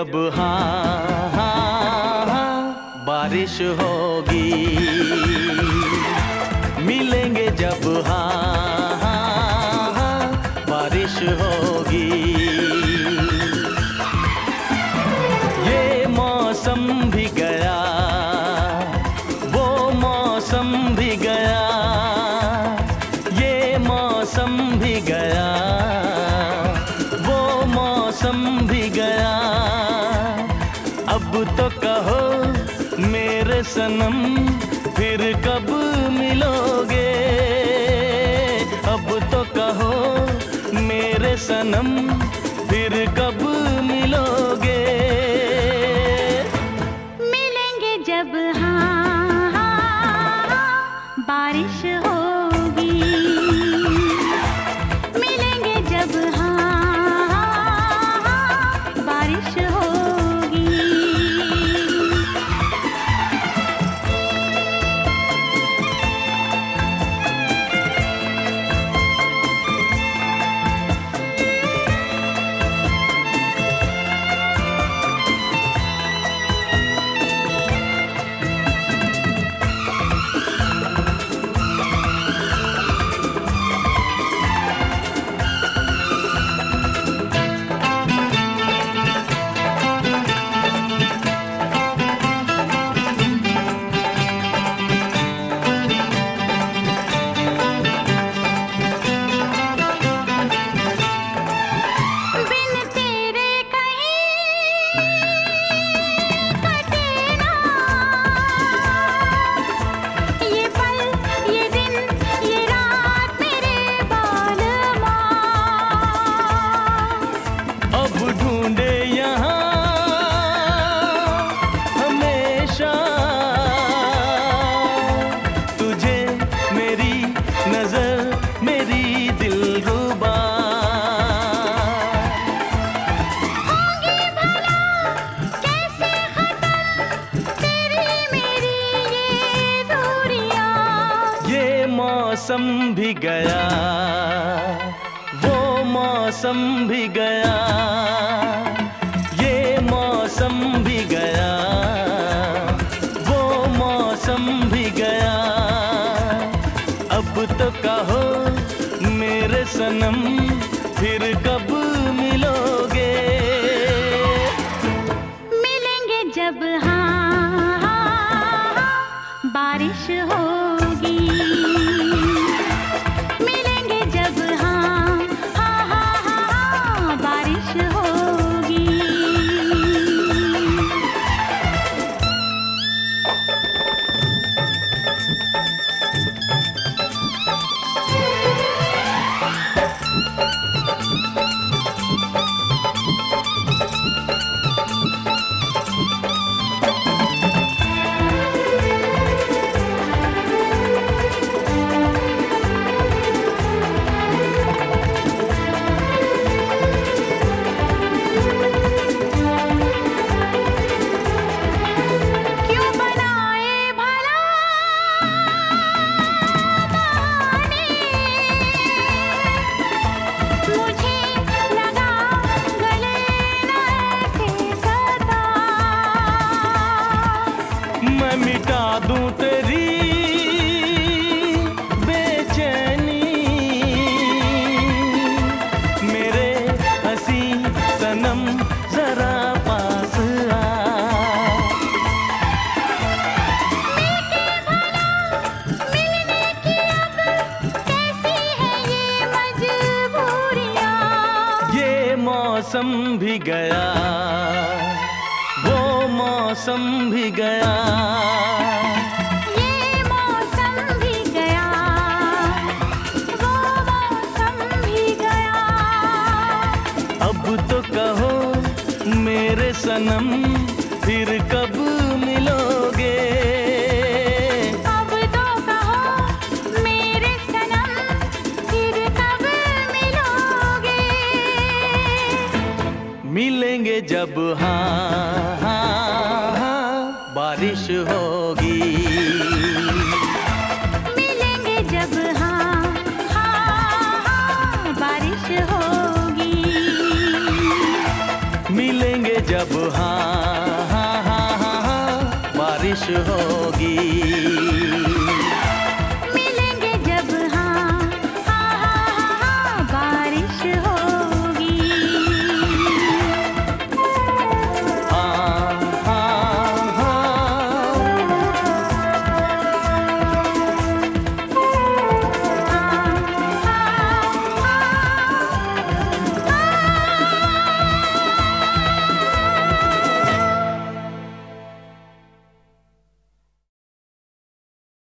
जब हाँ हाँ हाँ बारिश होगी। तो कहो मेरे सनम फिर कब मिलोगे? अब तो कहो मेरे सनम गया वो मौसम भी गया ये मौसम भी गया वो मौसम भी गया। अब तो कहो मेरे सनम फिर कब मिलोगे? मिलेंगे जब हाँ, हाँ, हाँ बारिश होगी। मौसम भी गया वो मौसम भी गया। भी गया वो मौसम भी गया। अब तो कहो मेरे सनम फिर हाँ बारिश होगी। मिलेंगे जब हाँ हाँ हाँ बारिश होगी। मिलेंगे जब हाँ हाँ हाँ हाँ हाँ बारिश होगी।